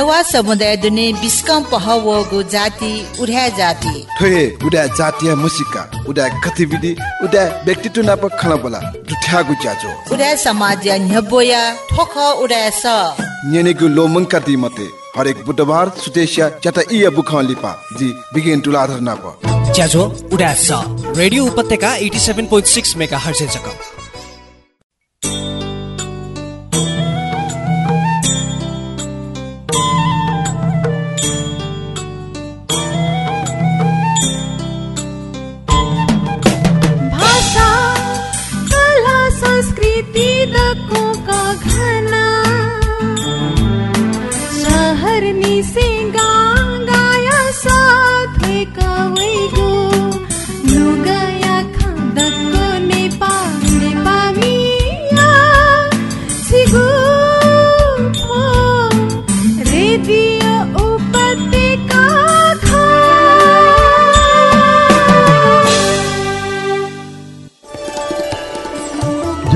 नेवा समुदाय दुने बिस्कम पहवगु जाति उड्या जाति। ठोहे उडा जातीय मुसिका उडा गतिविधि उडा व्यक्तित्व नाप खला बोला ज्याजो उड्या समाज न्यबोया ठोख उड्या स। नेनेगु लोमंका दी मते हरेक बुधबार सुतेशिया चटा इया बुखा लिपा जी बिगिन टु लाधर नाप। ज्याजो उडा स। रेडियो उपत्यका 87.6 मेगाहर्ज जक संस्कृति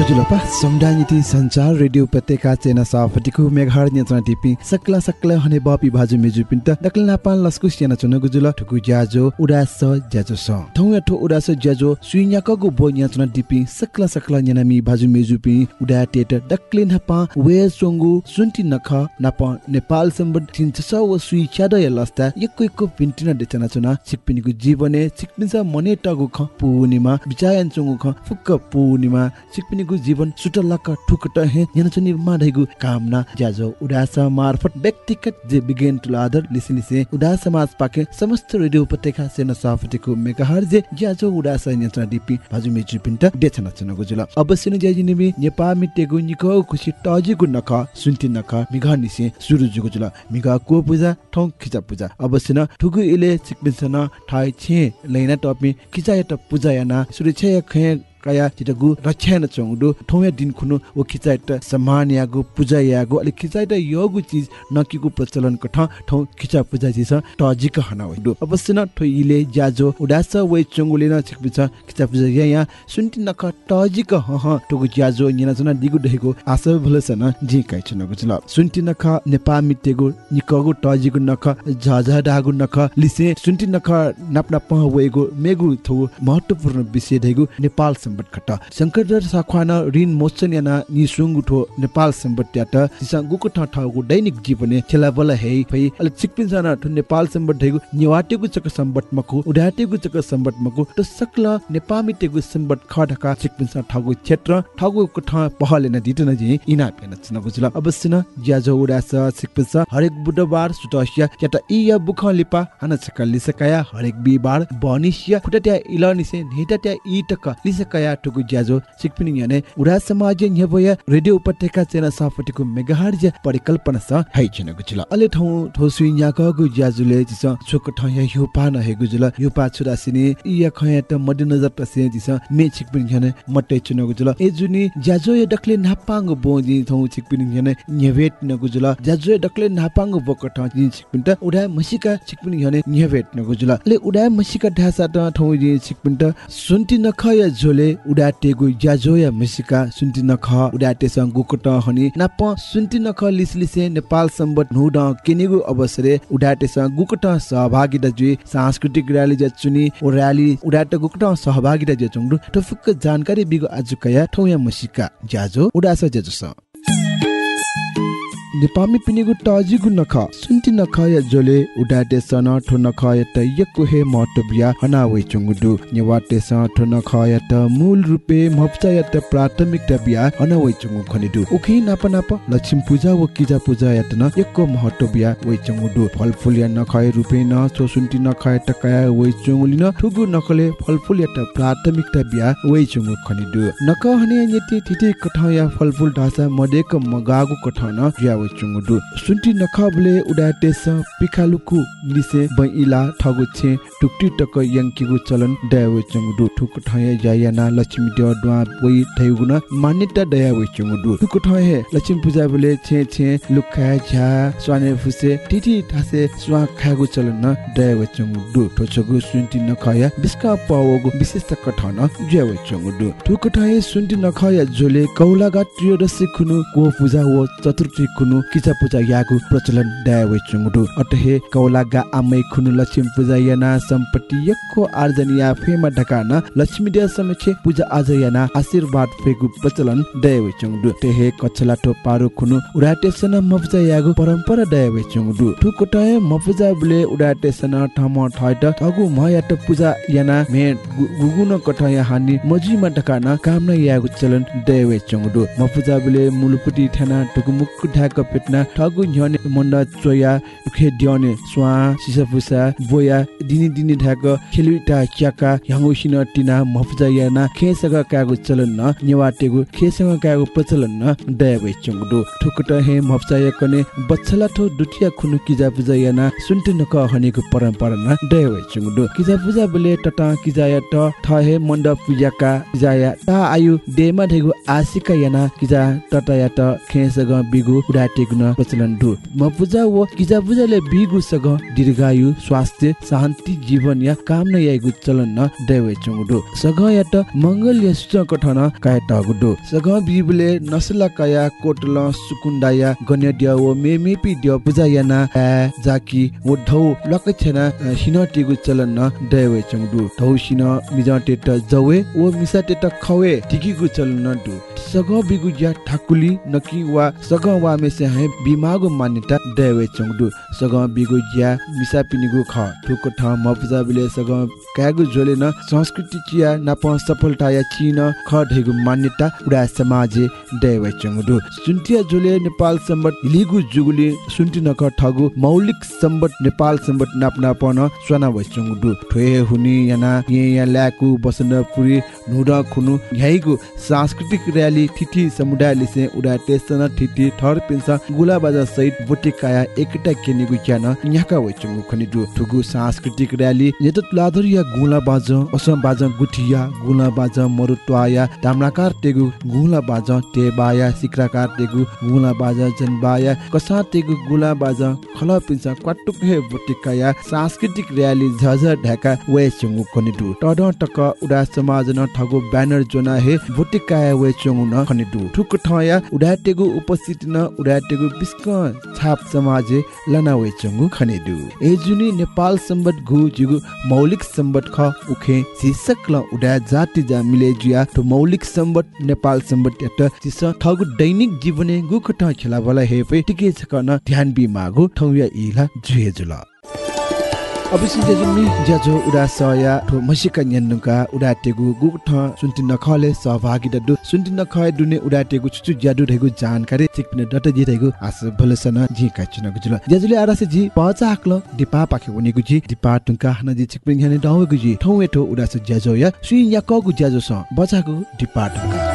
जुजुलपा समुदाय नीति संचार रेडियो उपत्यका चेना साफटिकु मेघार नियन्त्रण टिपी सकला सकला हने बपी भाजु मेजु पिन्त दकल नापान लस्कु सियाना चुन गुजुल ठुकु ज्याजो उडास ज्याजो स ठो उडास ज्याजो सुइन्याकगु बो नियन्त्रण टिपी सकला सकला भाजु मेजु पि उडा टेट दकले नापा वे सोंगु सुन्ति नख नाप नेपाल सम्बन्ध थिन्छ व सुइ च्याद य लस्ता पिन्टिना देचना चुना सिकपिनीको जीवने सिकपिन्छ मने टगु ख पूर्णिमा बिचायन चुंगु ख फुक्क पूर्णिमा सिकपिनीको जीवन सुटलक्क ठुकट हे यनचुनि माधैगु कामना ज्याजो उडास मार्फत व्यक्तिगत जे बिगेन टु आदर लिसिलिसे उडास समाज पाके समस्त रेडियो उपत्यका सेन साफटिको मेगाहर जे ज्याजो उडास यन्त्र डिपी भाजु मेजु पिन्ट देछन चन गुजुल अवश्य न ज्याजि निबि नेपा मिटेगु निको खुसी टजिगु नख सुन्ति नख मिघा निसे सुरु जुगु जुल। मिघा को पूजा ठौ खिचा पूजा। अवश्य न ठुगु इले सिकबिसन ठाइ छे लैना टपि खिचा यत पूजा याना सुरक्षा खे kaya chitagu rachana chongdu thome din khunu o khichaita saman yagu puja yagu ali khichaita yogu chiz nakigu प्रचलन कठ ठौ खिचा पूजा जिस टजिक हना वइदु अवश्य न ठोइले ज्याजो उडास वइ चंगुले न छिकबिच खिचा पूजा या या सुन्ति नख टजिक ह ह टुगु ज्याजो निना जना दिगु दहेगु आशा भलसन जी काइ छन गुजल सुन्ति नख नेपा मितेगु निकगु टजिगु नख झझ डागु नख लिसे सुन्ति नख नाप नाप वइगु मेगु थौ महत्वपूर्ण विषय दहेगु नेपाल सम्बत खट शंकर साख्वान ऋण मोचन याना निसुंगु ठो नेपाल सम्बत यात सिसा गुको ठ ठगु दैनिक जीवने खेला बल हे फै अल चिकपिन जना ठो नेपाल सम्बत ढेगु निवाटेगु चक सम्बत मकु उडाटेगु चक सम्बत मकु त सकल नेपामी तेगु सम्बत ख ढका चिकपिन सा ठगु क्षेत्र ठगु को ठ पहले न दिट न जी इना पेन चिन गुजल अवश्य न ज्याजो उडास चिकपिन सा हरेक बुधबार सुटसिया यात इ या बुख लिपा हन छकल लिसकाया हरेक बिबार बनिसिया खुटट्या इलनिसे नेटट्या इ टक लिसकाया। ज्याजो सिकपिन याने उडा समाज न्यबोया रेडियो उपत्यका चेना साफटिको मेगाहर्ज परिकल्पना स हाइ छिन गुजुल अले ठौ ठोसु याकगु ज्याजुले जिस छोक ठ या युपा न हे गुजुल युपा छुरासिने इया खया त मध्यनजर तसे जिस मे छिकपिन याने मट्टे छिन गुजुल ए जुनि ज्याजो या डकले नापाङ बोजि ठौ छिकपिन याने न्यवेट न गुजुल ज्याजो या डकले नापाङ बोक जि छिकपिन त उडा मसिका छिकपिन याने न्यवेट न गुजुल ले उडा मसिका ढासा त ठौ जि छिकपिन त सुन्ति नखया झोले उडा टेगु ज्याजो या मसिका सुन्ति नख उडा टेसङ गुकट हनी नाप सुन्ति नख लिसलिसे नेपाल सम्बत नुड केनेगु अवसरे उडा टेसङ गुकट सहभागिता जुइ सांस्कृतिक र्याली जचुनी ओ र्याली उडा ट गुकट सहभागिता जचुङडु। टफुक जानकारी बिगो आजुकया ठौ या मसिका। ज्याजो उडा स ज्याजो नेपामी पिनेगु टजिगु नख। सुन्ति नख या जोले उडाटे सन ठो नख या त यको हे महत्वबिया हना वे चुङुडु नेवाटे स ठो नख या त मूल रुपे मप्चा या त प्राथमिकता बिया। हना वे चुङु खनिदु उखि नाप नाप लक्ष्मी पूजा व किजा पूजा या त न यको महत्वबिया वे चुङुडु फलफुल या नख रुपे न सो सुन्ति नख या त कया वे चुङुलिन ठुगु नखले फलफुल या त प्राथमिकता बिया। वे चुङु खनिदु नख हने यति थिति कठ या फलफुल ढासा मडेक मगागु कठ न चुङुडु सुन्ति नखबले स पिखालुकु लिसे बैइला ठगु छे टुक्टी टक यंकिगु चलन दयावे चुङुडु ठुक ठय जायाना लक्ष्मी देव द्वा वइ थैगुन मान्यता दयावे चुङुडु ठुक ठय लक्ष्मी पूजा बले छे छे लुखा झा स्वाने फुसे टिटी ठासे स्वा खागु चलन न दयावे चुङुडु ठोचगु सुन्ति नखया बिस्का पावगु विशेषता कठन ज्यावे चुङुडु ठुक ठय सुन्ति नखया झोले कौलागा त्रयोदशी खुनु को पूजा व चतुर्थी खुनु खुनु किचा पूजा यागु प्रचलन दया वे चुङडु अटहे कौलागा आमै खुनु लक्ष्मी पूजा याना सम्पत्ति यक्को आर्जन या फेमा ढकान। लक्ष्मी देव समक्ष पूजा आज याना आशीर्वाद फेगु प्रचलन दया वे चुङडु तेहे कछला टो पारो खुनु उडाटे सन मपुजा यागु परम्परा दया वे चुङडु ठुकुटय मपुजा बुले उडाटे सन ठम ठयट ठगु म यात पूजा याना मे गुगुन कठय हानि मजिमा ढकान कामना यागु चलन दया वे चुङडु मपुजा बुले मुलुपुटी थाना टुकुमुक ढाक पेटना ठगु न्यने मन्ड चोया उखे दिउने स्वा सिसाफुसा बोया दिनी दिनी ढाक खेलुटा क्याका याङ्गुसिन टिना मफुजा याना खेसग कागु चलन न नेवाटेगु खेसग कागु प्रचलन न दया वे चुङडु ठुकुट हे मफुजा yakone बच्छला ठो दुटिया खुनु किजा पुजा याना सुन्ते नक हनेको परम्परा न दया वे चुङडु किजा पुजा बले टटा किजा या ठ हे मण्ड पूजाका किजा या ता आयु देमा ढेगु आशिका याना किजा टटा या खेसग बिगु उडाटेगु न प्रचलन दु। म पूजा व किजा पुजाले बिगु सग दीर्घायु स्वास्थ्य शान्ति जीवन या कामना यागु चलन न देवे चुङडु सग या त मंगल या सुच कठन काय टगुडु सग बिबले नसला कया कोटल सुकुण्डाया गण्यड्य व मेमेपि ड्य पूजा याना जाकी व ढौ लकछना सिन टिगु चलन न देवे चुङडु ढौ सिन मिजा टेट जवे व मिसा टेट खवे टिकीगु चलन न दु। सग बिगु या ठाकुली नकी वा सग वा मेसे हे बिमागु मान्यता देवे चुङडु सग बिगु या मिसा पिनिगु ख ठुको ठ मपुजा बिले सग कागु जोले न संस्कृति चिया नाप सफलता या चिन ख ढेगु मान्यता उडा समाजे देवे चुङडु सुन्टिया जोले नेपाल सम्बत हिलिगु जुगुली सुन्ति नक ठगु मौलिक सम्बत नेपाल सम्बत नापना पन स्वना व चुङडु ठोए हुनी याना ये या ल्याकु बसन्तपुरी नुडा खुनु यहीगु सांस्कृतिक रयाली थिथि समुदाय लिसे उडा टेसन थिथि थर पिन्सा गुला बाजा सहित बुटिकाया एकटा केनिगु ज्ञान यहाँका वचंगु खनिदु ठुगु सांस्कृतिक रयाली नेत तुलाधर या गुला बाज असम बाज गुठिया गुला बाज मरुत्वाया दामनाकार तेगु गुला बाज टेबाया सिक्राकार तेगु गुला बाज जनबाया कसा तेगु गुला बाज खल पिन्सा क्वाटुक हे बुटिकाया सांस्कृतिक रयाली झझ ढाका वचंगु खनिदु टड टक उडा समाज न ठगु ब्यानर जोना हे बुटिकाया वचंगु न खनिदु ठुक ठया उडाटेगु उपस्थिति न उडाटेगु बिस्क छाप समाजे लना वेचंगु खनेदु। एजुनी नेपाल सम्बत गु जुगु मौलिक सम्बत ख उखे शीर्षक ल उडा जाति जा मिले जुया तो मौलिक सम्बत नेपाल सम्बत यात तिस ठगु दैनिक जीवने गु खट खेला बला हेपे टिके छकन ध्यान बि मागु ठौया इला जुए जुल। अवश्य जेजुमी ज्याजो उडा सया ठो मसिका न्यन्नुका उडा टेगु गुठ सुन्ति नखले सहभागी ददु सुन्ति नखय दुने उडा टेगु छुचु ज्यादु ढेगु जानकारी चिकपिने डट जी ढेगु आस भलसन जी काचिन गुजुल। ज्याजुले आरासे जी पचा आक्ल दिपा पाखे उनीगु जी दिपा टुंका हन जी चिकपिने हने डाउगु जी ठौ एठो उडा स ज्याजो या सुइ याकगु ज्याजो स बचागु दिपा टुंका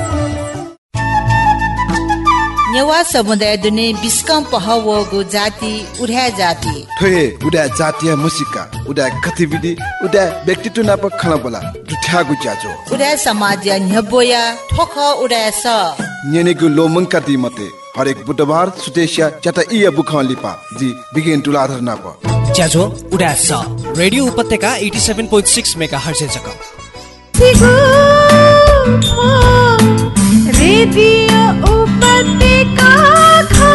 नेवा समुदाय दुने बिस्कम पहवगु जाति उड्या जाति ठोए उडा जातीय मुसिका उडा गतिविधि उडा व्यक्तित्व नाप खला बोला दुठ्यागु ज्याजो उड्या समाज न्यबोया ठोख उड्या स नेनेगु लोमंका दी मते हरेक बुधबार सुतेशिया चटा इया बुखान लिपा जी बिगिन टुलाधर नाप ज्याझो उडास रेडियो उपत्यका eighty seven point six mega हर्जेजक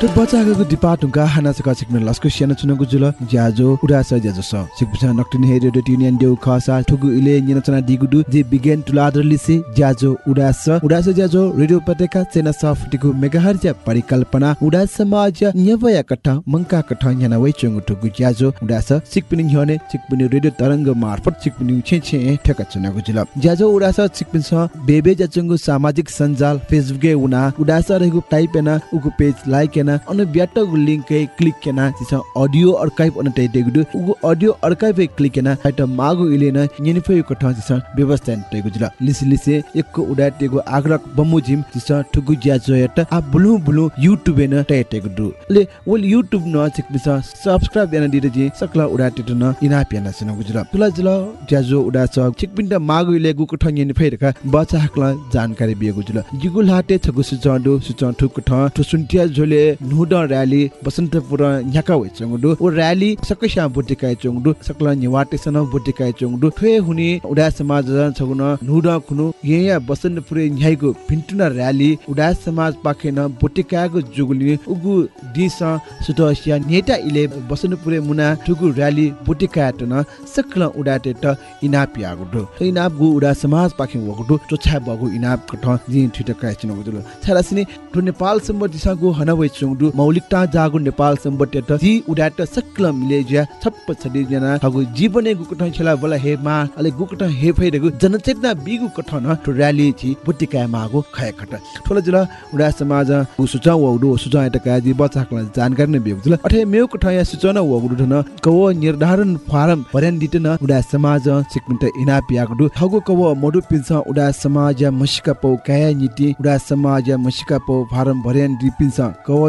तो बचाको डिपार्टमेन्टका हाना सका सिक्न लस्को सियाना चुनको जुल ज्याजो उडास ज्याजो स। सिकपुछा नक्टिन हे रेडियो युनियन देउ खसा ठुगु इले निन चना दिगुडु जे बिगेन टुलादर लिसे ज्याजो उडास उडास ज्याजो रेडियो पटेका चेना सफ्टिकु मेगाहर्ज परिकल्पना। उडास समाज न्यवया कथा मंका कथा न्याना वइ चंगु ठुगु ज्याजो उडास सिकपिन ह्यने सिकपिन रेडियो तरंग मार्फत सिकपिन छे छे ठेका चुनको जुल। ज्याजो उडास सिकपिन स बेबे ज्याचंगु सामाजिक सञ्जाल फेसबुके उना। उडास रहेको टाइप एना उगु पेज लाइक एना अन ब्याटगु लिंक ए क्लिक केना तिस ऑडियो आर्काइव अन टे देगु उगु ऑडियो आर्काइव ए क्लिक केना हाइट मागु इले न निनिफे को ठ तिस व्यवस्था टेगु जुल लिसि लिसे एकको उडा टेगु आग्रक बमु जिम तिस ठुगु ज्या जोयट आ बुलु बुलु युट्युब न टे टेगु दु ले वल युट्युब न चिक बिस सब्स्क्राइब एना दिरे जी सकला उडा टेट न इना पियाना सनु गुजुल तुला जुल ज्याजो उडा छ चिक बिन्द मागु इले गु को ठ निनिफे रका बचा हकला जानकारी बिगु जुल जिगुल हाटे छगु सुचंडु सुचं ठुक ठ ठुसुन्टिया झोले नुड र्याली बसन्तपुर न्याका वे चंगडु ओ र्याली सकैसा बुटिकाय चंगडु सकला निवाटेसन बुटिकाय चंगडु ठे हुने उडा समाज छगुन नुड खुनु येया बसन्तपुर न्याइको भिन्टुना र्याली उडा समाज पाखेन बुटिकाको जुगुली उगु दिस सुटसिया नेटा इले बसन्तपुर मुना ठुगु र्याली बुटिकाय न सकला उडाटे त इनाप यागुडु इनाप गु उडा समाज पाखे वगुडु चोछा बगु इनाप कठ जि ठिट काय चिनो गुदुल छारासिनी ठु नेपाल सम्बन्ध दिशागु हनवै चुङडु मौलिकता जागु नेपाल सम्बन्ध त जि उडाट सकला मिले ज्या छप्प छदि जना ठगु जीवने गु कठ छला बला हे मा अले गु कठ हे फैदगु जनचेतना बिगु कठ न ठु र्याली छि बुटिका मागु खय खट ठोला जुल उडा समाज उ सुचा वगुडु सुचा एटा का जि बचाकला जानकारी न बिगु जुल अठे मेउ कठ या सुचना वगुडु न कव निर्धारण फारम पर्यान दिट न उडा समाज सिकमिन्ट इना पियागु ठगु कव मडु पिन्छ उडा समाज मसिका पौ काया नीति उडा समाज मसिका पौ फारम भर्यान दिपिन्छ कव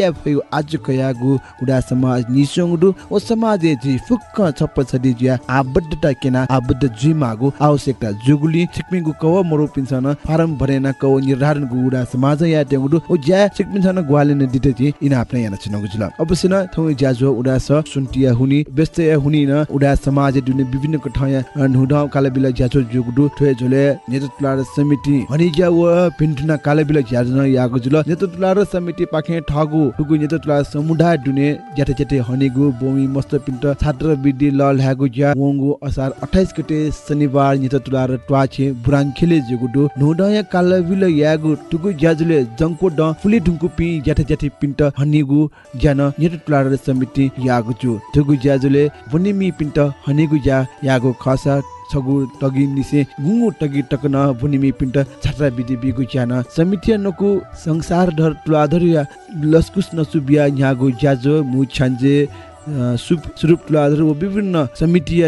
या फयु आज कया गु उडा समाज निसंगडु ओ समाज जि फुक्क छप्प छदि ज्या आबद्ध त केना आबद्ध जि मागु आवश्यकता जुगुली छिकमिगु कव मरो पिन्सन फारम भरेना कव निर्धारण गु उडा समाज या टेंगडु ओ ज्या छिकमिन्सन ग्वाले न दिते जि इनाप न याना चुनगु जुल। अवश्य न थौ ज्याजो उडा स सुन्टिया हुनी व्यस्तया हुनी न उडा समाज दुने विभिन्न कठया नुडा कालबिला ज्याजो जुगडु ठोय झोले नेतृत्व समिति। हनि ज्या व पिन्टुना कालबिला ज्याजो यागु जुल नेतृत्व समिति पाखे ठगु। ठुगु नेतृत्व समुदाय दुने ज्याते ज्याते हनिगु बोमी मस्त पिन्ट छात्र विधि लल ह्यागु ज्या वंगु असार 28 गते शनिबार नेतृत्व र ट्वाचे बुराङखेले जुगुडु नुडा कालबिला यागु ठुगु ज्याजुले जंको ड फुली ढुङ्कु पि ज्याते ज्याते पिन्ट हनिगु ज्यान नेतृत्व समिति यागु छु ठुगु ज्याजुले बुनिमी पिन्ट हनिगु ज्या यागु खसा छगु टगी निसे गुंगु टगी टकन बुनिमी पिन्ट छात्रा बिदि बिगु ज्यान समिति नकु संसार धर तुलाधर लस्कुस नसु बिया न्यागु ज्याजो मु छान्जे सुप सुरुप तुलाधर व विभिन्न समिति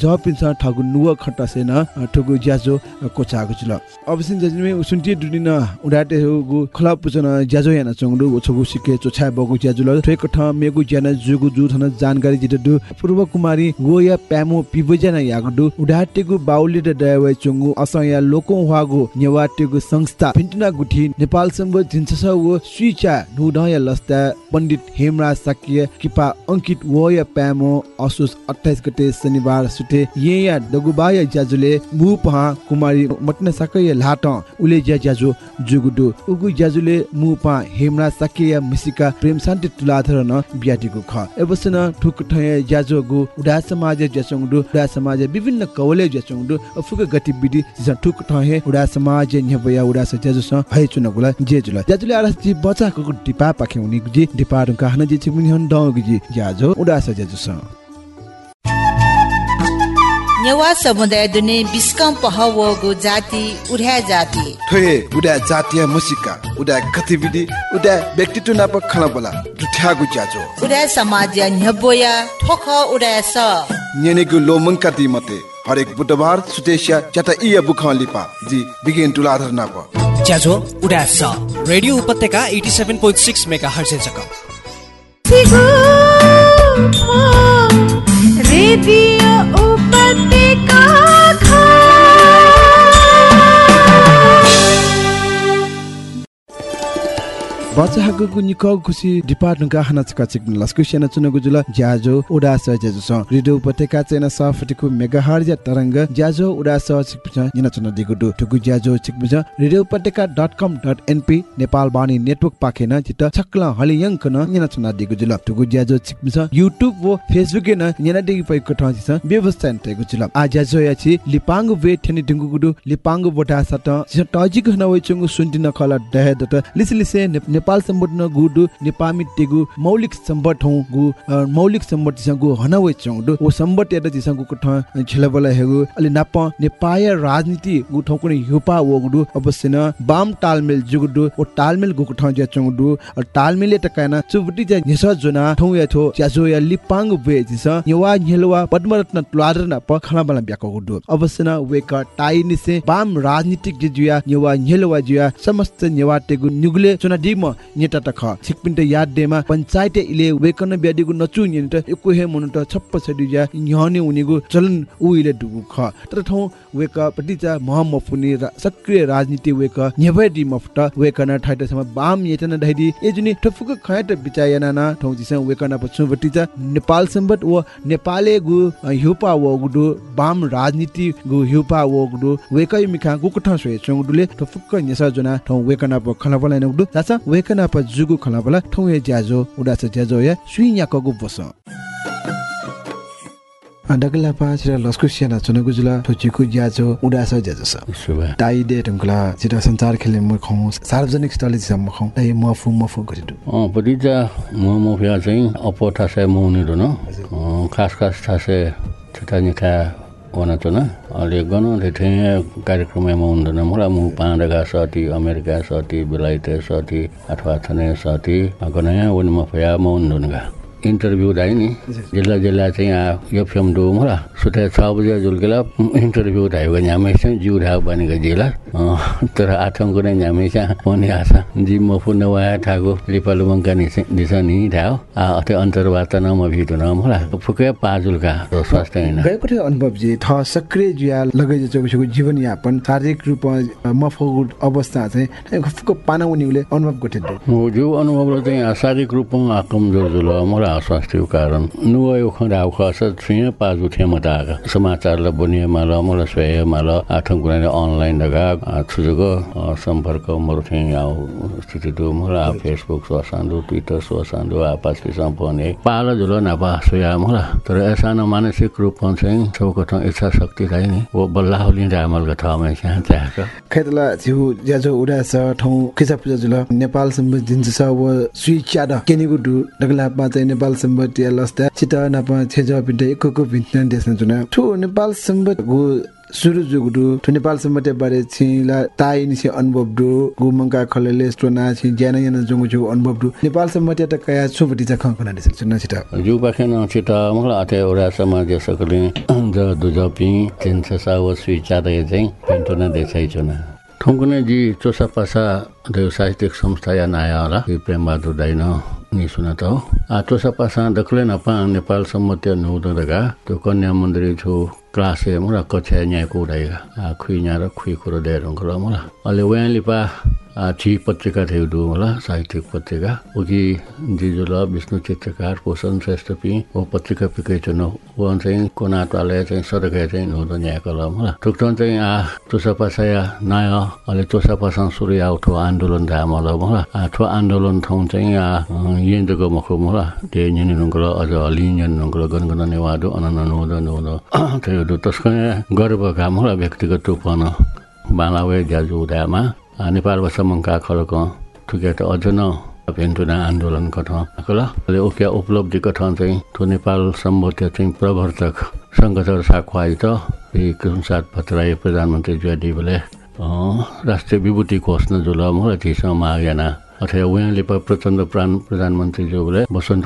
जपिन्छ ठगु नुव खटसेन ठगु ज्याजो कोचागु जुल अवसिन जजमे उसुन्टी दुदिन उडाटे गु खला पुचन ज्याजो याना चंगडु छगु सिके चोछा बगु ज्याजुल ठेक ठ मेगु ज्याना जुगु जु थन जानकारी जितदु पूर्व कुमारी गोया प्यामो पिबजना यागडु उडाटेगु बाउली द दयवे चंगु असया लोको हवागु नेवाटेगु संस्था पिन्टना गुठी नेपाल सम्ब जिन्सस व सुइचा नुडया लस्ता पण्डित हेमराज साकिय किपा अंकित वय प्यामो असोज 28 गते शनिबार सुटे येया दगुबाय ज्याजुले मु पहा कुमारी मटन साकय लाट उले ज्या ज्याजु जुगुडु उगु ज्याजुले मु पहा साकिय मिसिका प्रेम शान्ति तुलाधर न बियाटिगु ख एबसन ठुक ठय ज्याजोगु उडा समाज ज्याचंगडु उडा समाज विभिन्न कवले ज्याचंगडु अफुक गतिविधि ज ठुक ठय उडा समाज न्यबया उडा स ज्याजु स है चुनगुला जे जुला ज्याजुले आरस जी बचा को डिपा पाखे उनी गुजी डिपा रुका हन जी छिकमिन हन दौ गुजी ज्याजो उडा स ज्याजु स नेवा समुदाय दुने बिस्कम पहवगु जाति उड्या जाति ठोहे उडा जातीय मुसिका उडा गतिविधि उडा व्यक्तित्व नाप खला बोला जुठ्यागु ज्याजो उड्या समाज न्यबोया ठोख उड्या स नेनेगु लोमंका दी मते हरेक बुधबार सुतेशिया चटा इया बुखा लिपा जी बिगिन टुलाधर नाप ज्याजो उडास रेडियो उपत्यका 87.6 मेगाहर्ज जक रेडियो उपत्यका बच्चा हागु निक खुसी डिपार्टमेन्ट का हना चका लस्कु सेना चुनगु जुल ज्याजो उडा स ज्याजो स रेडियो उपत्यका चेना स फटिकु मेगाहर्ज तरंग ज्याजो उडा स चिक पिछ निना चुन दिगु दु ठुगु ज्याजो चिक पिछ रेडियो उपत्यका .com.np नेपाल बानी नेटवर्क पाखेन चित छक्ला हलियंक न निना चुन दिगु जुल ठुगु ज्याजो चिक पिछ युट्युब व फेसबुक न निना दिगु पइ कठ छ व्यवस्था तेगु जुल आ ज्याजो याछि लिपांग वे थेनि दिगु गुडु लिपांग बोटा सत टजिक न वइ चंगु सुन्दिन खला दहे दत लिसिलिसे नेपाल सम्बट न गुडु नेपामी टेगु मौलिक सम्बट हौ गु मौलिक सम्बट तिसँग गु हनवे चौडु ओ सम्बट याद तिसँग गु ठ छेलबला हेगु। अलि नाप नेपाय राजनीति गु ठौ कुनै युपा वगुडु अवश्य न बाम तालमेल जुगुडु ओ तालमेल गु ठ ज्या चौडु अ तालमेल त काना चुबटी ज्या निस जुना ठौ या थो ज्याजो या लिपाङ बे जिस नेवा नेलवा पद्मरत्न तुलादर न प खला बला ब्याको गुडु अवश्य न वेक टाइ निसे बाम राजनीतिक जे जुया नेवा नेलवा जुया समस्त नेवा टेगु निगुले चुना डिम त ख छिकपिन्ट याद डेमा पञ्चायत इले वेकन ब्याडिगु नचु निन्ट एको हे मुन त छप्प छडि ज्या न्हने उनीगु चलन उ इले डुगु ख तर ठौ वेक पटिचा महमफुनि रा- सक्रिय राजनीति वेक नेभे डि मफ्ट वेकन ठाइट सम बाम येतन ढाइदि एजुनि ठफुक खयत बिचायना ना ठौ जिस वेकन पछु बटिचा नेपाल सम्बत व नेपाले गु ह्युपा व गुडु बाम राजनीति गु ह्युपा व गुडु वेकै मिखा गुकुठ सोय चंगुडुले ठफुक नेसा जना ठौ वेकन प खलाबला नगुडु जासा प जुगु खलाबला ठौ ए ज्याजो उडास ज्याजो या सुइnya कगु बस। अडगला पाछ र लस्कु सियाना चनगु जुला ठोचिकु ज्याजो उडास ज्याजो स। शुभ ताई दे टंगला जिता संचार खेले म खौ सार्वजनिक स्थल सम्म खौ ताई मफु मफु गरिदु। अँ पटिजा म मुखिया चाहिँ अपो ठासे मुनिरो न। अँ, खास खास ठासे छिटा वनाचो न अहिले गन ठे कार्यक्रम हुँदैन। मलाई मु सती अमेरिका सती बेलायत सती अथवा छने सती गनया वन मफया म हुँदैन इन्टरभ्यू दाइ नि जिल्ला जिल्ला चाहिँ आ यो फिल्म डो मला सुते छ बजे जुल्केला इन्टरभ्यू धायो न्यामे चाहिँ जिउ धायो बनेको जिल्ला तर आठौँको नै न्यामे चाहिँ पनि आशा जी म फुन्न वाया ठाको लिपालु मङ्का निसा नि धायो आ अथे अन्तर्वार्ता न म भितो न मलाई फुकै पाजुलका स्वास्थ्य होइन गएको थियो अनुभव जी ठ सक्रिय जुया लगै चौबिसको जीवन यापन शारीरिक रूपमा मफगु अवस्था चाहिँ फुक पाना उनीले अनुभव गठित म जो अनुभवलाई चाहिँ शारीरिक रूपमा कमजोर जुल मलाई अस्वास्थ्यको कारण। नुवायो खडाउ खस छुँ पाजु थिएँ म त आएको समाचारलाई बुनिए माल मलाई सोहे माल आठौँ कुराले अनलाइन लगा छुजुको सम्पर्क मरु थिएँ आउ स्थिति दु मलाई फेसबुक सोसान्दु ट्विटर सोसान्दु आपासी सम्पने पाल झुल नापा सोया मलाई तर सानो मानसिक रूपमा चाहिँ सबको ठाउँ इच्छा शक्ति चाहिँ नि वो बल्ला होली रामलको ठाउँमा चाहिँ त्यहाँको खैतला झिउ ज्याजो उडास ठौ किसा पूजा जुल। नेपाल सम्बन्ध जिन्स छ व सुई च्याड केनिगु दु डगलापमा चाहिँ नेपाल सम्बन्ध या लस्ता छिट नापा छेज पिन्ट एकको भिन्न देश जुना ठु नेपाल सम्बन्ध गु सुरु जुगुडु ठु नेपाल सम्बन्ध बारे छिला ताई निसे अनुभव दु गु मंका खलेले स्टोना छि ज्याना याना जुगु जुगु अनुभव दु नेपाल सम्बन्ध त कया छुबटी छ खंकना देश जुना छिट जु बाखेन छिट मलाई अथे एउटा समाज सकले ज दुजपी चिन्छ साव स्विचार चाहिँ पेन्टोना देखाइ छुना ठुङ्कुने जी चोसा पासा त्यो साहित्यिक संस्था या नयाँ होला प्रेमबहादुर दाइन नि त हो आ चोसा पासा दखले नपा नेपाल सम्मत्य नहुँदगा त्यो कन्या मन्दिर छु क्लास मुला कक्षा न्यायको उडाइगा आ खुइ न्या र खुइ कुरो मुला अहिले वहाँ लिपा आ, छि पत्रिका थियो होला साहित्यिक पत्रिका। उकी जिजुल विष्णु चित्रकार पोषण श्रेष्ठ पि पत्रिका पिकै छु न ऊ चाहिँ कोनाटवाले चाहिँ सदकै चाहिँ नहुँदो न्यायको ल मलाई ठुक्टन चाहिँ आ चोसा पासाया नयाँ अहिले चोसा पासा सुरु आउठो आन्दोलन था मलाई मलाई आ ठो आन्दोलन ठाउँ चाहिँ यिन्दको मखो मलाई त्यो यिनी नुङ्गल अझ लिङ्गन नुङ्गल गनगन नेवादो अनन नहुँदो नहुँदो त्यो तस्कै गर्वका मलाई व्यक्तिगत रूपमा। बालावे ज्याजु उदामा। नेपाल मङ्का खलक ठुक्या त अझ न भेन्टुना आन्दोलन कथ ल अहिले उक्या उपलब्धि कथ चाहिँ त्यो नेपाल सम्बन्ध चाहिँ प्रवर्तक सङ्गठन साख्वाई त कृष्णसाद भट्टराई प्रधानमन्त्री बेले राष्ट्रिय विभूति न जुल मलाई थिसँग अथवा उहाँले प्रचण्ड प्राण प्रधानमन्त्री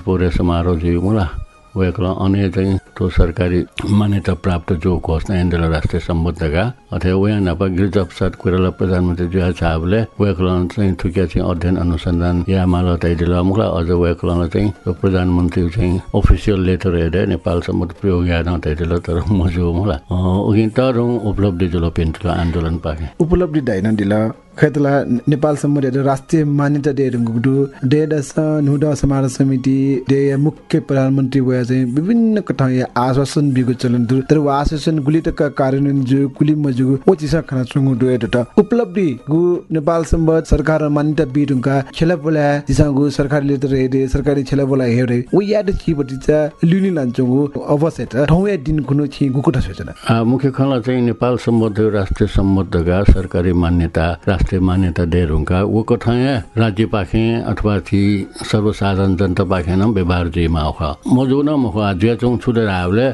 पौर्य समारोह जी मलाई उहाँको अन्य चाहिँ त्यो सरकारी मान्यता प्राप्त जो घोषणा एन्डेल राष्ट्रिय सम्बन्धका अथवा उहाँ नपा गिरिजा प्रसाद कोइराला प्रधानमन्त्री जुहा साहबले उहाँको चाहिँ थुकिया चाहिँ अध्ययन अनुसन्धान या माला तैदिल मुखलाई अझ उहाँको चाहिँ प्रधानमन्त्री चाहिँ अफिसियल लेटर हेरे नेपाल सम्बन्ध प्रयोग या नतैदिल तर म जो मलाई उही तर उपलब्धि जुल पेन्टुलो आन्दोलन पाएँ उपलब्धि डाइन दिल। खैतला नेपाल सम्बन्ध राष्ट्रिय मान्यता रंगुडु दे दस नुड समारोह समिति दे मुख्य प्रधानमन्त्री वया चाहिँ विभिन्न कथा आश्वासन बिगो चलन तर आश्वासन गुली तक कार्यान्वयन जो कुली मजु जुगु ओ चिसा खाना चुंगु दुए त उपलब्धि गु नेपाल सम्बत सरकार मान्यता बिरुङका खेला बोला चिसा गु सरकारले त रे सरकारी खेला बोला हेरे। ओ याद छि बटि चा लुनि लान्छुगु अवश्य त ठौया दिन कुनो छि गुकुटा सोचना। मुख्य खला चाहिँ नेपाल सम्बद्ध राष्ट्रिय सम्बद्धका सरकारी मान्यता राष्ट्रिय मान्यता डेरुङका वो कठाया राज्य पाखे अथवा ती सर्वसाधारण जनता पाखे न व्यवहार जेमा आउख मजु न मुख ज्या चौँ छुटेर हामीले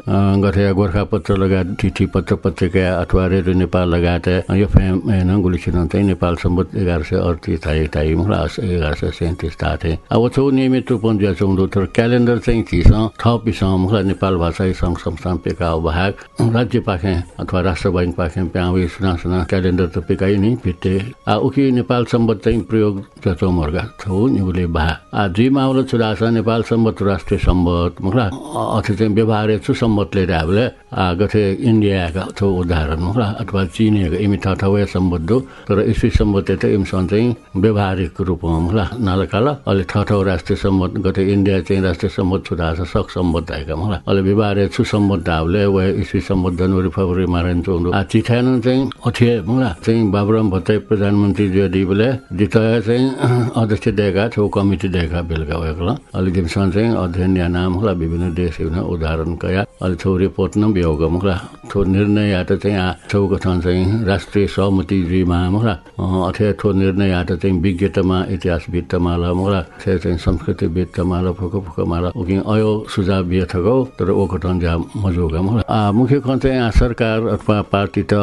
गथे गोर्खा पत्र लगायत चिठी पत्र पत्रिका अथवा रेडियो नेपाल लगायत यो फेम होइन चाहिँ नेपाल सम्बद्ध एघार सय अडतिस तारिक मलाई एघार सय सैँतिस थिएँ अब छौ नियमित रूपमा ज्या चौँ तर क्यालेन्डर चाहिँ चिस थपिसँग मुखलाई नेपाल भाषा सङ्घ संस्थान पेका बाहेक राज्य पाखे अथवा राष्ट्र बैङ्क पाखे प्याउ सुना सुना क्यालेन्डर त पेकाइ नि भित्ते आ उखि नेपाल सम्बद्ध चाहिँ प्रयोग जचौमर्गा छौ निउले भा आ दुई माउलो छुरा छ नेपाल सम्बद्ध राष्ट्रिय सम्बद्ध मुखला अथवा चाहिँ व्यवहार छु सम्बद्धले हामीले आ गथे इन्डियाका छौ उदाहरण मुखला अथवा चिनिएको इमि ठाउँ सम्बद्ध तर इस्वी सम्बद्ध इमसँग चाहिँ व्यवहारिक रूपमा मुखला नालकाला अहिले ठाउँ ठाउँ राष्ट्रिय सम्बद्ध गथे इन्डिया चाहिँ राष्ट्रिय सम्बद्ध छुरा छ सक सम्बद्ध आएका मुखला अहिले व्यवहार छु सम्बद्ध हामीले वे इस्वी सम्बद्ध जनवरी फेब्रुअरी मारेन चौधो आ चाहिँ अठे मुला चाहिँ बाबुराम भट्टाई प्रधानमन्त्री जो दिबले दितय चाहिँ अध्यक्ष दिएका छौ कमिटी दिएका बेलुका भएको अहिले दिमसँग चाहिँ अध्ययन नाम होला विभिन्न देश उदाहरण कया। अहिले छौ रिपोर्ट न बिहोग मुखला थो निर्णय या त चाहिँ आ कथन चाहिँ राष्ट्रिय सहमति जिमा अथे थो निर्णय त चाहिँ विज्ञतामा इतिहासविद तमाला मुखला छे चाहिँ संस्कृतिविद तमाला फुको फुको माला अयो सुझाव बिहे तर ओ कथन जा मजोगा मुखला आ मुख्य कथन चाहिँ सरकार अथवा पार्टी त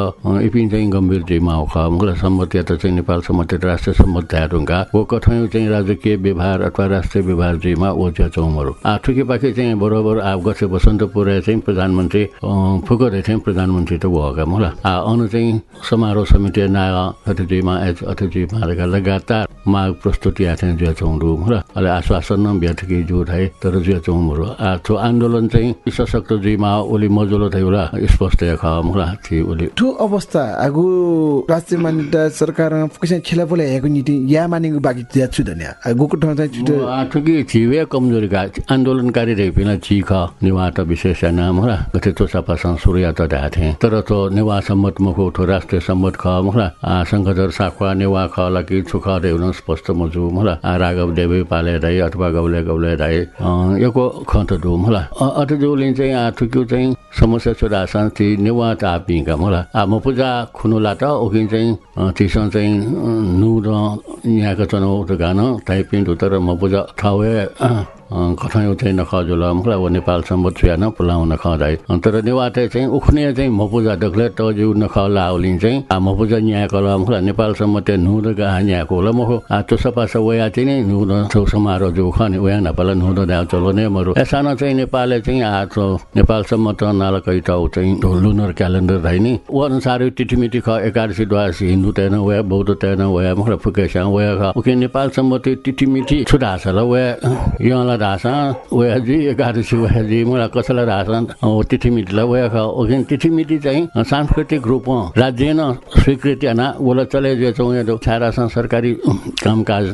इपिन चाहिँ गम्भीर जिमा हो ख सम्मति त चाहिँ नेपाल सम्मति राष्ट्रिय सम्मति ढुङ्गा। वो कठौँ चाहिँ राजकीय व्यवहार अथवा राष्ट्रिय व्यवहार जिमा ओ चौमहरू आ ठुकी पाखी चाहिँ बरोबर आ गसे बसन्तपुर चाहिँ प्रधानमन्त्री फुकर चाहिँ प्रधानमन्त्री त भएका मुला अनु चाहिँ समारोह समिति ना अतिथिमा अतिथिमा लगातार माग प्रस्तुति आथे ज्या चौहरू मुला अहिले आश्वासन ब्याठकी जो थाइ तर ज्या चौमहरू आ छो आन्दोलन चाहिँ सशक्त जिमा ओली मजुलो थियो होला स्पष्ट ख मुला थिए ओली। ठु अवस्था आगु राष्ट्रिय मान्यता सरकार कसै खेला बोले नीति या मानेको बाँकी ज्या छु धन्या। आगुको ठाउँ चाहिँ छिटो आठुकी छिवे कमजोरीका आन्दोलनकारी रेपिन चिख निवाट विशेष नाम होला गथे तो सपासँग सूर्य त थे तर तो नेवा सम्मत मुखो ठो राष्ट्रिय सम्मत ख मुखला। शङ्खधर साखवा नेवा ख लकी छुख रेउन स्पष्ट मजु मुला राघव देवी पाले राई अथवा गौले गौले राई यको खत डु मुला अथ जोले चाहिँ आठुक्यो चाहिँ समस्या छोरा ती नेवा त आपिका मुला आ म पूजा खुनुला त ओकिन चाहिँ तिसँग चाहिँ नु र यहाँको चुनाव त गान ताइपिन्ड तर म पूजा ठाउँ कठाउँ चाहिँ नखजुल मुखला वो नेपाल सम्बत छुया न पुलाउ नखाइ तर नेवाटे चाहिँ उख्ने चाहिँ मपुजा दखले त जिउ नखला आउलिन चाहिँ आ मपुजा न्याको ल मुखला नेपाल सम्बत नुद गा न्याको ल मखो। आ तो सपा वया चाहिँ नै नुद छौ समारोह जो खने वया नपाला नुद दा चलो ने मरु। एसाना चाहिँ नेपालले चाहिँ आ तो नेपाल सम्मत नाल कैटाउ चाहिँ लुनर क्यालेन्डर राइ नि। ऊ अनुसार टिटिमिटी ख एकादशी द्वादशी हिन्दू तेन वया बौद्ध तेन वया मुखला फुकेसा वया ख। उके नेपाल सम्मत टिटिमिटी छुटा छ ल वया यहाँ रासा ओयाजी एकादशी ओयाजी मलाई कसैलाई रासा? तिथिमितिलाई ओया ख ओखिन तिथिमिति चाहिँ सांस्कृतिक रूपमा राज्य न स्वीकृति ना ओला चले जे चौ यो छारा सरकारी कामकाज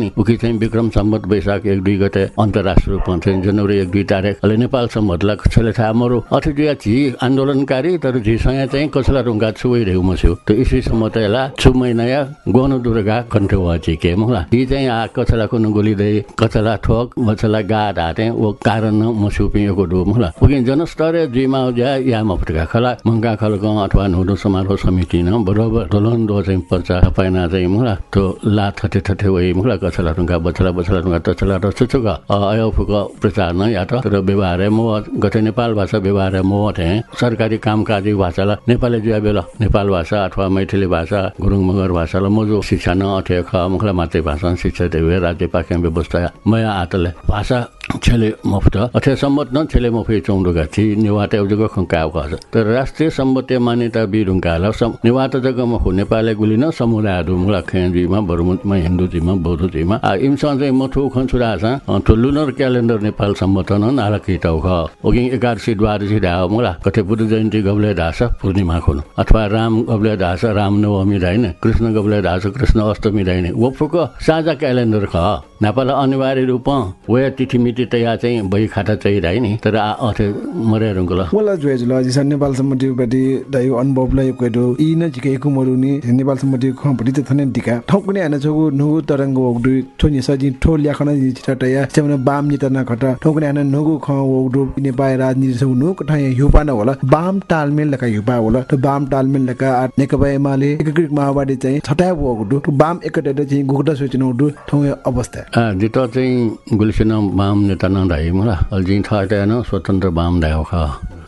नि. उखि चाहिँ विक्रम सम्मत वैशाख एक दुई गते अन्तर्राष्ट्रिय रूपमा चाहिँ जनवरी एक दुई तारिक अहिले नेपाल सम्मतलाई कसैले थाहा मरु. अथवा झी आन्दोलनकारी तर झीसँग चाहिँ कसैलाई रुङ्गा छुइरहेको मस्यो त्यो इस्वीसम्म त यसलाई छु महिना या गौन दुर्गा कन्ठे वाची के मलाई ती चाहिँ आ कसैलाई कुन गोलिँदै कसैलाई ठोक मसला गाड हाटे वो कारण मसुपिएको डो मला उगिन जनस्तरे जिमा ज्या या मफटका खला मंगा खलक अथवा नुडो समारोह समिति न बरोबर दोलन दो चाहिँ पर्चा पाइना चाहिँ मुला तो ला थटे थटे वइ मुला कसला रुङ्गा बछला बछला रुङ्गा तछला र सुचुक अयो फुक प्रचार न या त तर व्यवहार म गते नेपाल भाषा व्यवहार म थे सरकारी कामकाजी भाषालाई नेपाली जुया बेला नेपाल भाषा अथवा मैथिली भाषा गुरुङ मगर भाषालाई मजो शिक्षा न अठे ख मुखला मातृभाषा शिक्षा देवे राज्य पाख्या व्यवस्था मया आतले भाषा छेले मुफ्त अथवा सम्मत न छेले मुफे छि निवाट एउजग खङ्काउ खस तर राष्ट्रिय सम्मत मान्यता बिरुङ्काल निवाट जग्गामा हो नेपाली गुली न समुदायहरू मुला खेजीमा बरुमुटमा हिन्दूजीमा बौद्धजीमा इमसँग चाहिँ मथु खन्सुरा छ तो लुनर क्यालेन्डर नेपाल सम्मत न नाला किटाउ ख ओगिङ एकादशी द्वादशी ढा मुला कथे बुद्ध जयन्ती गब्ले ढास पूर्णिमा खुन अथवा राम गब्ले ढास राम नवमी कृष्ण गब्ले ढास कृष्ण अष्टमी ढाइन वो फुक साझा क्यालेन्डर ख नेपाल अनिवार्य रूपमा वे तिथि तया चाहिँ बही खाता चाहिरहे नि तर आ अथे मरे रुङ्गो ल। मलाई जोएज ल जिसा नेपाल सम्मतिपट्टि दाइ अनुभवलाई कइदो इ न जिके को मरुनी नेपाल सम्मति खपटि त थने दिका ठौक पनि आने छगु नुगु तरंग ओगदु छोनि सजि ठो ल्याखन जि छिटा सेवन बाम नित न खट। ठौक पनि आने नुगु ख ओगदु नेपाल राजनीति सब नु कठा युपा न होला बाम तालमेल लका युपा होला त बाम तालमेल लका नेकपा एमाले एकीकृत माओवादी चाहिँ छटा ओगदु बाम एकटा चाहिँ गुगटा सोचिन ओगदु ठौ अवस्था। जितो चाहिँ गुलिसन बाम नेता नधाइ मला अल्जिङ छ न स्वतन्त्र बाम धायो ख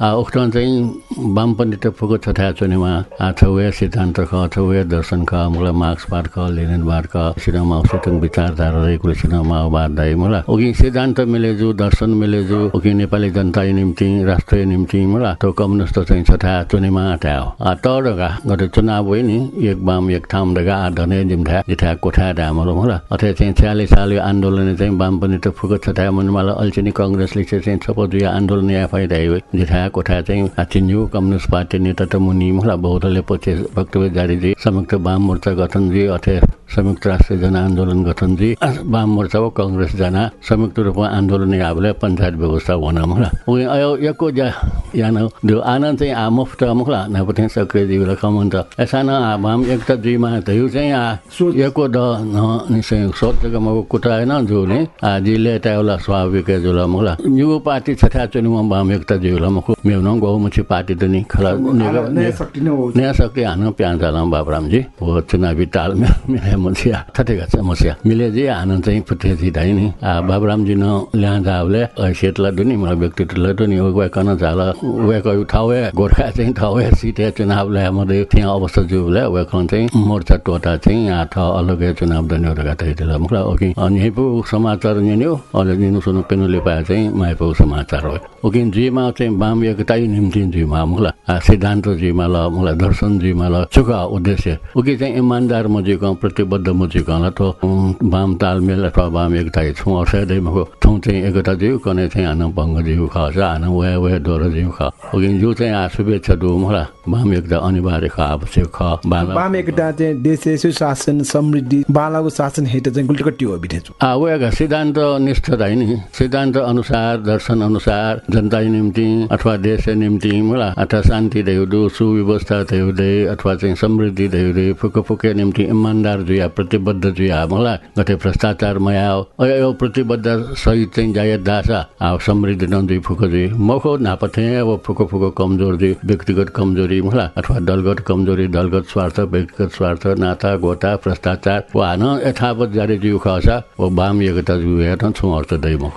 आ उक्तन चाहिँ वामपन्थी त फुको छथा चुनेमा सिद्धान्त ख छौया दर्शन ख मलाई मार्क्सवाद ख लेनिनवाद ख सिनेमा औषधन विचारधारा रहेको सिनेमा माओवाद दाइ मलाई ओकि सिद्धान्त मिलेजु दर्शन मिलेजु ओकि नेपाली जनता निम्ति राष्ट्रिय निम्ति मलाई तो कम्युनिस्ट चाहिँ छथा चुनेमा आटायो आ तडगा गते चुनाव होइ नि एक बाम एक ठाम दगा आ धने जिम्ठा जिठा कोठा डामरो मलाई अथे चाहिँ छ्यालिस साल यो आन्दोलन चाहिँ वामपन्थी त फुको छथा मनमाला अल्छिनी कङ्ग्रेसले चाहिँ छपो दुई आन्दोलन या फाइदा जिठा कोठा चाहिँ चिन्यु कम्युनिस्ट पार्टी नेता त मुनि मलाई बहुतले पछि वक्तव्य जारी दिए। संयुक्त वाम मोर्चा गठन दिए। अथे संयुक्त राष्ट्रिय जनआन्दोलन गठन दिए वाम मोर्चा वा कङ्ग्रेस जना संयुक्त रूपमा आन्दोलन आबले पञ्चायत व्यवस्था भन मलाई उयो अयो यको जा यान दो आनन्द चाहिँ आ मुफ्त मुखला। नपथे सक्रिय दिउला कमन्त एसाना आ वाम एकता दुईमा धयु चाहिँ आ यको द निसय सोच जग्गामा कुटा होइन जोले आ जिले टाउला स्वाभाविक जोला मुखला न्यु पार्टी छठा चुनुमा वाम एकता जिउला मुखु मेउन गौमुखी पार्टी त नि खला नयाँ शक्ति नै हो। नयाँ शक्ति हान प्यान चालम बाबुरामजी। हो चुनावी तालमेल मिले। मुसिया थटेका छ मुसिया। मिले जी हान चाहिँ पुथे छिटाइ नि। आ बाबुरामजी न ल्या जावले सेतला दुनि मलाई व्यक्तित्वलाई दुनि वेकन झाला। वेक ठाउँ गोर्खा चाहिँ ठाउँ सिटे चुनाव ल्या मधे त्यहाँ अवस्था जुले वेकन चाहिँ मोर्चा टोटा चाहिँ यहाँ ठ अलग्गै चुनाव दनि एउटा थिएला मुखला ओके। अनि पु समाचार निन्यो अहिले निनु सुनु पेनुले पाए चाहिँ माइपु समाचार हो ओके जिमा चाहिँ बाम एकताई निम्ति जिमा मुखला आ सिद्धान्त जिमा ल मुखला दर्शन जिमा ल चुका उद्देश्य। ओके चाहिँ इमान्दार मजिक प्रतिबद्ध मजिक ल त बाम तालमेल अथवा बाम एकताई छु असैदै मको थौ चाहिँ एकता जिउ कने चाहिँ हान भङ्ग जिउ ख छ हान वे वे दोरो जिउ ख ओके जो चाहिँ शुभेच्छा दु मुखला बाम एकता अनिवार्य ख आवश्यक ख बाला बाम एकटा चाहिँ देश सुशासन समृद्धि बालाको शासन हेट चाहिँ गुल्टकट्टी हो बिठेछु आ वेगा सिद्धान्त निष्ठ नि सिद्धान्त अनुसार दर्शन अनुसार जनता निम्ति अथवा देश निम्ति मलाई अथवा शान्ति देउदु सुव्यवस्था देउदे अथवा चाहिँ समृद्धि देउदे फुको फुके निम्ति इमान्दार जुया प्रतिबद्ध जुया मलाई गते भ्रष्टाचार मया यो प्रतिबद्ध सहित चाहिँ जायद दासा समृद्धि नन्दुई फुको जुई मखो नापथे अब फुको फुको कमजोर व्यक्तिगत कमजोरी मलाई अथवा दलगत कमजोरी दलगत स्वार्थ व्यक्तिगत स्वार्थ नाता गोता भ्रष्टाचार वा हान यथावत जारी जिउ खसा व वाम एकता जिउ हेर्न छु अर्थ दैम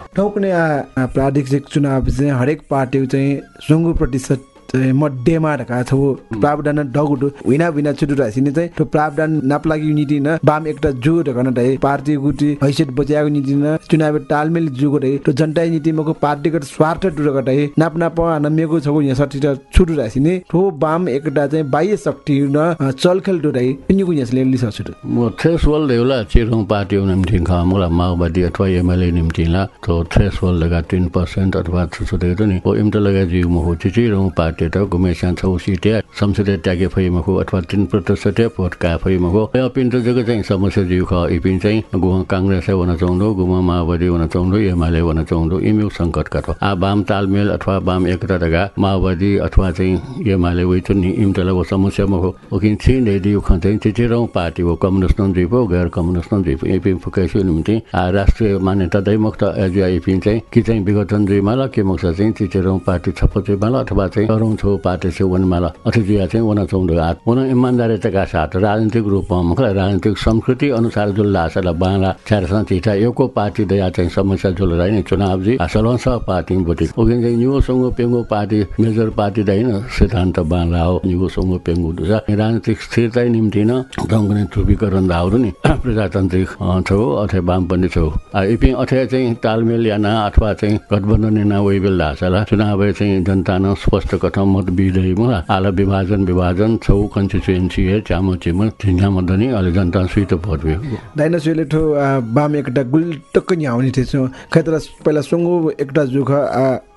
प्रादेशिक चुनाव चाहिँ हरेक पार्टी चाहिँ सुँगु प्रतिशत चाहिँ मध्येमा ढका छौ। प्रावधान डगुटु विना विना छुटु रासिने चाहिँ। त्यो प्रावधान नाप्लागी युनिटी न बाम एकटा जु ढकन ढाइ पार्टी गुटी हैसियत बचाएको नीति न चुनाव तालमेल जुगो ढाइ त्यो जनता नीति मको पार्टीगत स्वार्थ टुरक ढाइ नाप नाप नमेको छौ यहाँ सठी छुटु रासिने ठो बाम एकटा चाहिँ बाह्य शक्ति न चलखेल डुराइ पिन्युको यसले लिस छुटु म थ्रेस होल्ड एउटा चिरौँ पार्टी निम्ति खा मलाई माओवादी अथवा एमएलए निम्ति ला तो थ्रेस होल्ड लगा टेन पर्सेन्ट अथवा छुटेको नि। ओ इम्टा लगा जिउ म हो चिरौँ पार्टी त गुमेसान छौ सिटे संसदीय ट्यागे फैमको अथवा तिन प्रतिशत भोट का फैमको पिन त जग्गा चाहिँ समस्या जिउ ख। इपिन चाहिँ गुमा काङ्ग्रेस हुन चाहँदो गुमा माओवादी हुन चाहँदो एमाले हुन चाहँदो इम्यु सङ्कट का आ वाम तालमेल अथवा वाम एकता माओवादी अथवा चाहिँ एमाले वै चुन्नी इम्टला वो समस्या मको ओकिन छिन दिउ ख चाहिँ चिचिरौँ पार्टी हो कम्युनिस्ट न जिपो गैर कम्युनिस्ट न जिपो एपिन फुकाइसु निम्ति राष्ट्रिय मान्यता दै मुक्त एजुआ एपिन चाहिँ कि चाहिँ विघटन जुइमाला के मुक्त चाहिँ चिचिरौँ पार्टी छप्पो जुइमाला अथवा चाहिँ छौ पार्टी छेउ वनमाला अतिथिया चाहिँ वन चौधो हात वन इमान्दारिताका साथ राजनीतिक रूपमा मुखलाई राजनीतिक संस्कृति अनुसार जुल लासला बाँला छ्यारसँग चिठा एउटा पार्टी दया चाहिँ समस्या जुल नि चुनाव जी सलंस पार्टी बोटी उगिन चाहिँ न्युसँग पेङ्गो पार्टी मेजर पार्टी दैन सिद्धान्त बाँला हो न्युसँग पेङ्गो दुसा राजनीतिक स्थिरता निम्ति न दङ्गने ध्रुवीकरण दाउरो नि प्रजातान्त्रिक छौ अथवा वामपन्थी छौ इपि अथवा चाहिँ तालमेल याना अथवा चाहिँ गठबन्धन याना वेबेल धासला चुनाव चाहिँ जनता न स्पष्ट कथम मत बिदै मुला आला विभाजन विभाजन छौ झिङ्गा मदनी अहिले जनता सुइतो पर्यो दाइना सुले ठो आ, बाम एकटा गुल्टक न्याउनी थिएछ खैतरा पहिला सुङ्गु एकटा जुख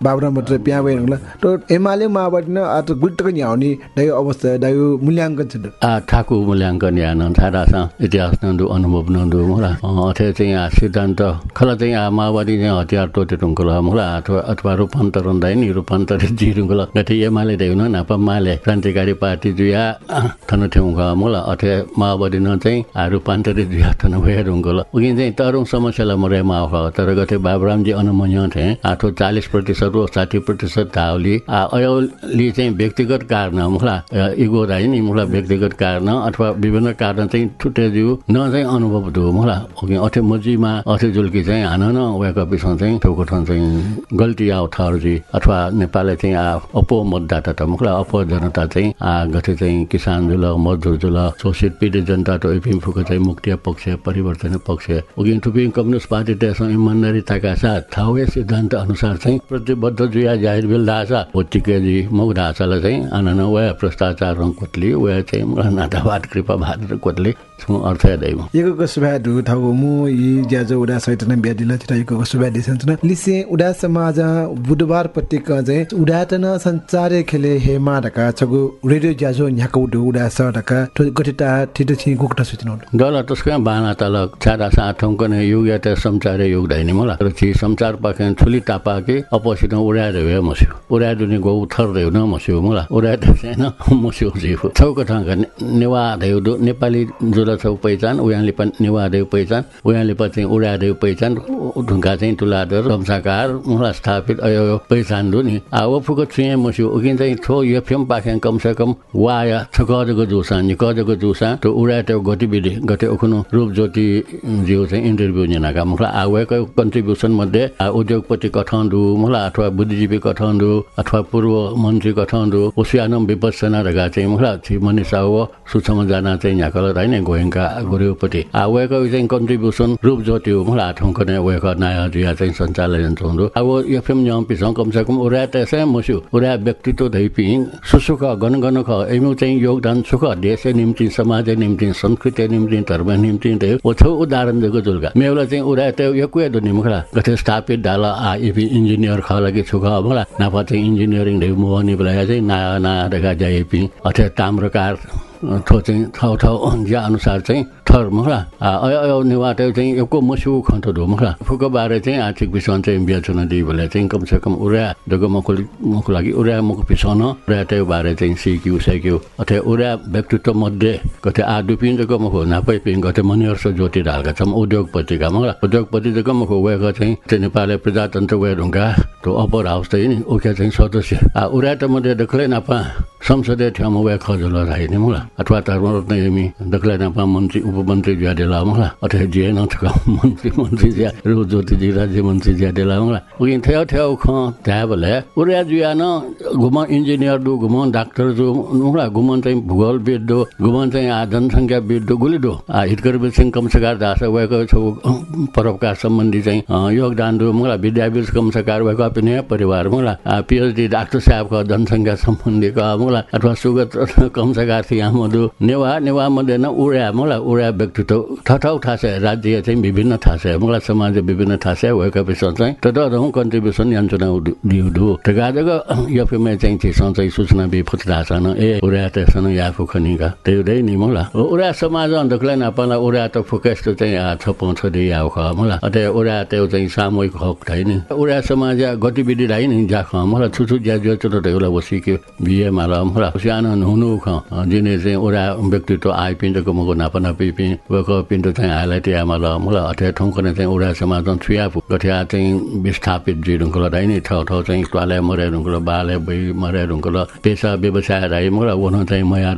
बाबरा मात्र प्या भए होला। तो एमाले न आ त गुल्टक न्याउनी दाइ अवस्था दाइ मूल्याङ्कन छ आ ठाकु मूल्याङ्कन या नछाडासा इतिहास नन्दु अनुभव नन्दु मुला अथे चाहिँ आ सिद्धान्त खला चाहिँ आ माओवादी चाहिँ हतियार टोटे टुङ्कुल मुला अथवा अथवा रूपान्तरण दाइ नि रूपान्तरित जिरुङ्कुल। एमाले देउन नाप माले क्रान्तिकारी पार्टी जुया थन ठेउङ मुला अथे माओवादी न चाहिँ आ रूपान्तरित जुया थन भए रुङ्कुल उगिन चाहिँ तरौँ समस्यालाई मरे माफ तर गथे बाबुरामजी अनुमन्य थिए। आठो चालिस प्रतिशत रो साठी प्रतिशत धाउली अयोली चाहिँ व्यक्तिगत कारण मुला इगो दाइ नि मुला व्यक्तिगत कारण अथवा विभिन्न कारण चाहिँ जिउ न चाहिँ अनुभव दु मुला ओके अथे मजीमा अथे जुल्की चाहिँ हान न वेक पिछौँ चाहिँ ठोको चाहिँ गल्ती आउ थर्जी अथवा नेपालले चाहिँ आ अपो मतदाता त मुखला अपो जनता चाहिँ गथे चाहिँ किसान जुल मजदुर जुल शोषित पीडित जनता त इपिम फुको चाहिँ मुक्ति पक्ष परिवर्तन पक्ष। उगिन टुपिङ कम्युनिस्ट पार्टी त्यसमा इमान्दारिताका साथ थावे सिद्धान्त अनुसार चाहिँ प्रतिबद्ध जुया जाहिर बिल दासा होटिके जी मुख ढाँचालाई चाहिँ आनन वे भ्रष्टाचार रङ कोतली वे चाहिँ नातावाद कृपा भात कोतली छुँ अर्थ यको सुभा धु थाउ मु यी ज्याजो उडा सहित न ब्यादिला छिटा यको सुभा दिसन न लिसे उडा समाज बुधबार पत्रिक चाहिँ उडा त न संचारे खेले हे मा ढका छगु रेडियो ज्याजो न्याको उडु उडा स ढका छि गुकटा सुतिन डल तस्कै बाना तल छाडा साठौँ कने युग या त संचार युग दैनी छि संचार पाके छुली टापा के अपोसिट उडाएर भए मस्यो उडाएर दुनी गौ थर देउ न मस्यो मलाई उडाएर छैन मस्यो जिफु छौको ठाउँका नेवा देउ दु नेपाली जुल छौ पहिचान उहाँले पनि नेवा देउ पहिचान उहाँले पनि उडा देउ पहिचान ढुङ्गा चाहिँ तुलादर रम्साकार मलाई स्थापित पहिचान दु नि आ फुको छुए उकिन चाहिँ थो यो फेम पाखे कम से कम वाया छकजको जुसा नि कजको जुसा तो उडा त्यो गतिविधि गते उखुनु रूप ज्योति जिउ चाहिँ इन्टरभ्यू निनाका मुखला आवेको कन्ट्रिब्युसन मध्ये उद्योगपति कठौँडु मुखला अथवा बुद्धिजीवी कठौँडु अथवा पूर्व मन्त्री कठौँडु उसियानम विपස්සना रगा चाहिँ मुखला छि मनिषा हो सुसम जाना चाहिँ यहाँ कल होइन गोयङ्का गुरुपति आवेको चाहिँ कन्ट्रिब्युसन रूप ज्योति हो मुखला आठौँ कने वेको नयाँ जुया चाहिँ सञ्चालन चौँदु अब एफएम न्याउ पिछौँ कमसे कम उरा त्यसै मस्यु उरा व्यक्तित्व धैपि सुसुख गन गन ख एमु चाहिँ योगदान सुख देश निम्ति समाज निम्ति संस्कृति निम्ति धर्म निम्ति ओछौ उदाहरण दिएको जुल्का मेउला चाहिँ उरा त्यो कुया दुनि मुखला गथे स्थापित डाल आ इन्जिनियर ख लागि छुख मला नाफा चाहिँ इन्जिनियरिङ ढेउ मोहनी बेला चाहिँ नयाँ नयाँ रेखा जाएपि अथवा ताम्रकार थो चाहिँ ठाउँ ठाउँ अनुसार चाहिँ थर मुखला अयो अयो निवाटे चाहिँ एउटा मस्यु खन्त मुखला फुको बारे चाहिँ आर्थिक विषय चाहिँ बिहाचुन दिए बेला चाहिँ कमसे कम उरा दगो मको मुखको लागि उरा मुख पिछाउन उरा त्यो बारे चाहिँ सिक्यो सिक्यो अथवा उरा व्यक्तित्व मध्ये कतै आदु पिन दगो मुखो नापै पिन कतै मनिहर्ष ज्योति ढाल्का छौँ उद्योग पत्रिका मुखला उद्योगपति दगो मुखो वेको चाहिँ त्यो नेपाली प्रजातन्त्र वे ढुङ्गा त्यो अपर हाउस चाहिँ नि उख्या चाहिँ सदस्य आ उरा त मध्ये दखलै नापा संसदीय ठाउँमा वे खजुल राख्ने मुला अथवा धर्मरत्न हेमी दखलै नापा मन्त्री उपमन्त्री ज्याडेला मुला अथवा जे नथका मन्त्री मन्त्री ज्या रो ज्योतिजी राज्य मन्त्री ज्याडेला मुला उगिन थ्याउ थ्याउ ख त्यहाँ बेला उरा जुया न घुम इंजिनियर दो घुम डाक्टर जो मुला घुमन चाहिँ भूगोलविद दो घुमन चाहिँ आ जनसङ्ख्या विद दो आ हितकर सिंह कमसकार दास वेको छौ परोपकार सम्बन्धी चाहिँ योगदान दो मुला विद्यापीठ कमसकार वेको अपने परिवार मुला पिएचडी डाक्टर साहबको जनसङ्ख्या सम्बन्धीको मुला अथवा सुगत कमसकार थिए मधु नेवा नेवा मध्ये न उडा मलाई उडा व्यक्तित्व ठठाउ थाहा राज्य चाहिँ विभिन्न थाहा मलाई समाज विभिन्न थाहा वेका विषय चाहिँ रहँ कन्ट्रिब्युसन यान्चना दिउदु तगाजको यफेमे चाहिँ थिसँग चाहिँ सूचना बिफुत थाहा छैन ए उडा त्यसन या फुखनिका त्यो दै नि मलाई उडा समाज अन्धकलाई नापाला उडा त फुकेस त चाहिँ छ पाउँछ दे या ख मलाई अते उडा त्यो चाहिँ सामूहिक हक थाइ नि उडा समाज गतिविधि राइ नि जा ख मलाई छुछु ज्या ज्या चुट एउटा बसिक्यो माला मलाई सानो हुनु ख जिने चाहिँ उडा व्यक्तित्व आइ पिण्डको मको नापा नापि पि वक पिण्ड ठौँकने चाहिँ उडा चाहिँ विस्थापित चाहिँ बाले बै पेसा व्यवसाय राइ मलाई वनु चाहिँ मया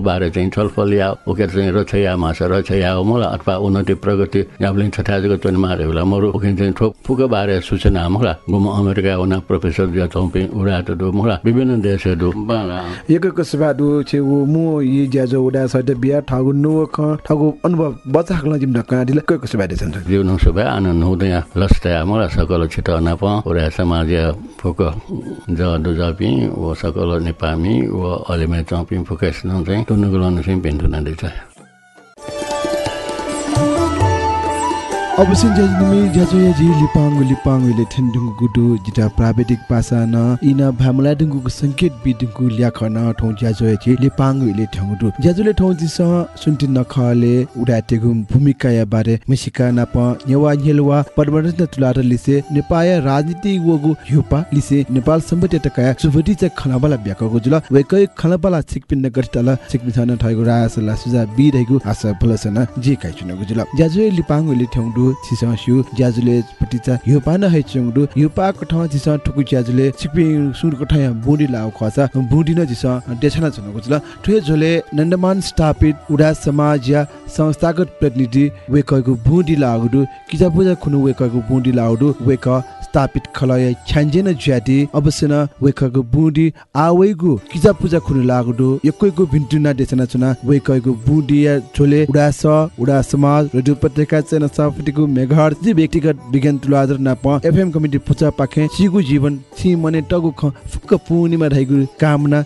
बारे चाहिँ छलफल या ओके चाहिँ रछया माछा रछया हो अथवा उन्नति प्रगति याबले छठाजको चोन मारे होला मरु ओके चाहिँ ठोक फुको बारे सूचना मलाई गुम अमेरिका उना प्रोफेसर ज्या चौपी उडा मलाई विभिन्न देशहरू यको सुभा दु छे उ मु यी उडा बिया ठागु नु ख ठागु अनुभव बचा खला जिम ढक्का दिला कै कसो बाइदे छन्? जीवन सुबह आनंद हुँदै लस्ते मला सकल छिटो नप उरा समाज फुक ज दुजापि व सकल नेपामी व अलिमे चपि फुकेस न चाहिँ टुनुगुलन चाहिँ पेन्टु नदै छ अवश्य जजनिमी जजो यजी लिपाङ लिपाङ ले थेन्दुङ गुडु जिता प्राविधिक पासा न इन भामला दुङु संकेत बिदुङु ल्याख न ठौ ज्याजो यजी लिपाङ ले ठौदु ज्याजोले ठौ जिस सुन्ति नखले उडातेगु भूमिका या बारे मिसिका नाप नेवा नेलवा परिवर्तन तुलार लिसे नेपाल राजनीति वगु युपा लिसे नेपाल सम्बन्ध तका सुभति च खनाबला ब्याकगु जुल वेकै खनाबला छिकपिन गरतल छिकपिन छन ठगु रासला सुजा बि रहेगु आशा फलसन जे काइ चुनगु जुल। ज्याजो लिपाङ ले ठौदु छिस स्यु ज्याजुले पटिचा युपा न है चुङदु युपा कठ जिस ठुकु ज्याजुले छिकपि सुर कठ बुडी लाउ खसा बुडी न जिस देछना छनको जुल ठुए झोले नन्दमान स्थापित उडा समाज या संस्थागत प्रतिनिधि वेकको बुडी लागुदु किजा बुजा खुनु वेकको बुडी लाउदु वेक स्थापित खलय छ्यान्जेन ज्याति अवश्य न वेकको बुडी आवेगु किजा पूजा खुनु लागुदु एकैको भिन्टुना देछना चुना वेकको बुडी या झोले उडा स उडा समाज रेडियो पत्रिका चेन साफटिको मेघार जी व्यक्तिगत विज्ञान तुलादर नाप एफएम कमिटी पुचा पाखे सिगु जीवन छि मने टगु ख फुक पुनिमा रहेगु कामना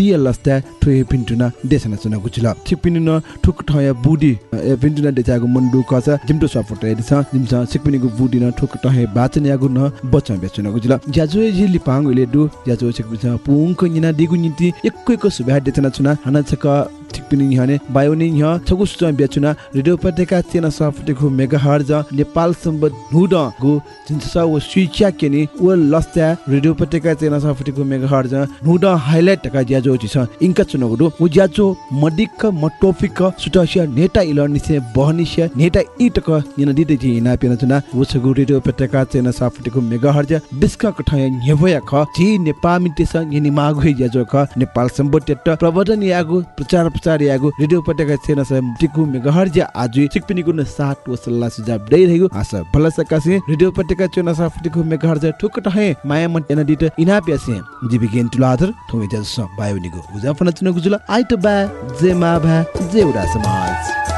या लस्ता ठुए भिन्टुना देशना चुना गुजुल ठिक पिनु न ठुक ठया बुडी ए भिन्टुना देचागु मन्डु कस जिमटो सपोर्ट एदिस जिमसा सिकपिनिगु बुडी न ठुक ठहे बाचन यागु न बच्चा बेचुना गुजुल ज्याजो जी लिपाङ ले दु ज्याजो सिकपिसा पुङको निना दिगु निति एकैको सुभा देचना चुना हाना छक ठिक पिनि हने बायोनि ह्य छगु सुचा बेचुना रेडियो पत्रिका चेना सफटिको मेगा हर्ज नेपाल सम्बन्ध नुड गु जिन्सा व स्विच्या केनि व लस्ता रेडियो पत्रिका चेना सफटिको मेगा हर्ज नुड हाइलाइट टका ज्याजो जिस इन्का चुनगु उ ज्याजो मडिक मटोफिक सुटासिया नेटा इलर्निसे बहनिसिया नेटा इटक निन दिदे जि ना पेना चुना व छगु रेडियो पत्रिका चेना सफटिको मेगा हर्ज बिस्का कठाय न्यभया ख जी नेपामी तेस यनि मागु ज्याजो ख नेपाल सम्बन्ध टेट प्रवर्धन यागु प्रचार प्रचार यागु रेडियो पत्रिका चेना स टिकु मेगा हर्ज आज चिकपिनिको न सात व सल्लाह सुझाव दै रहेको आशा भला सकासे रेडियो पत्रिका चेना सफटिको मेगा हर्ज ठुक टहे माया मन एना दित इना प्यासे जीवी गेन तुलाधर थोमे जस बायोनिगो उजा फन चुन गुजुला आइट बा जे मा भा जे उडा समाज।